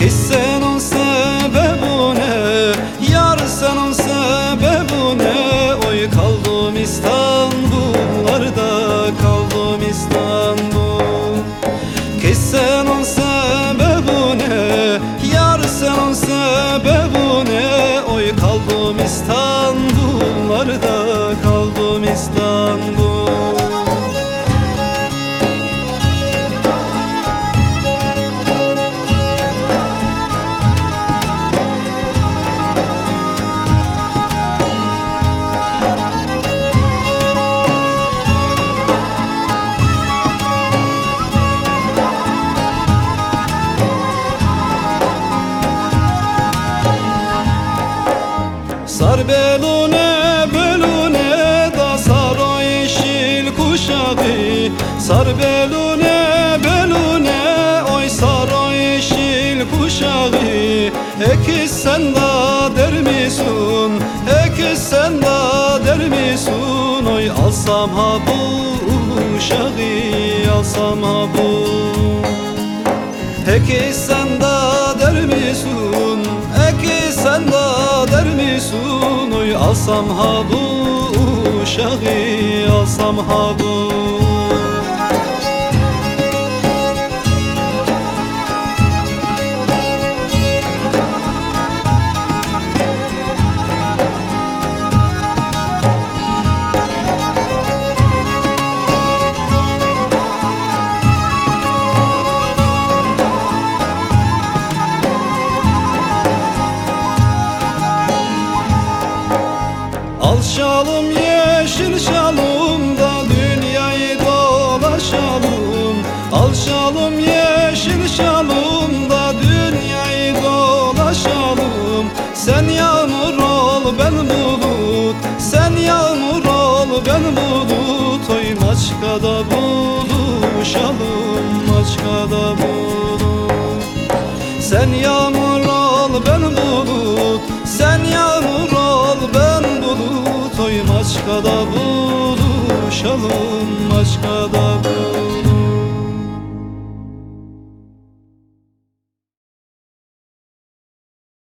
Kız sen on sebebune Yar sen on sebebune Oy kaldım İstanbul'larda Kaldım İstanbul. Kız on sebebune Yar sen on sebebune Oy kaldım İstanbul Sar belune belune da sar o yeşil kuşağı Sar belune belune oy sar o yeşil kuşağı Ekisen da der misin? Ekisen da der misin? Oy alsam ha bu uşağı Alsam ha bu. Peki sen Oy alsam ha bu uşağı alsam ha şalım yeşil şalım da dünyayı dolaşalım. Al şalım yeşil şalım da dünyayı dolaşalım. Sen yağmur ol ben bulut. Sen yağmur ol ben bulut. Oy Maçka'da buluşalım Maçka'da bulut sen yağmur Aşka da buluşalım, aşka da buluşalım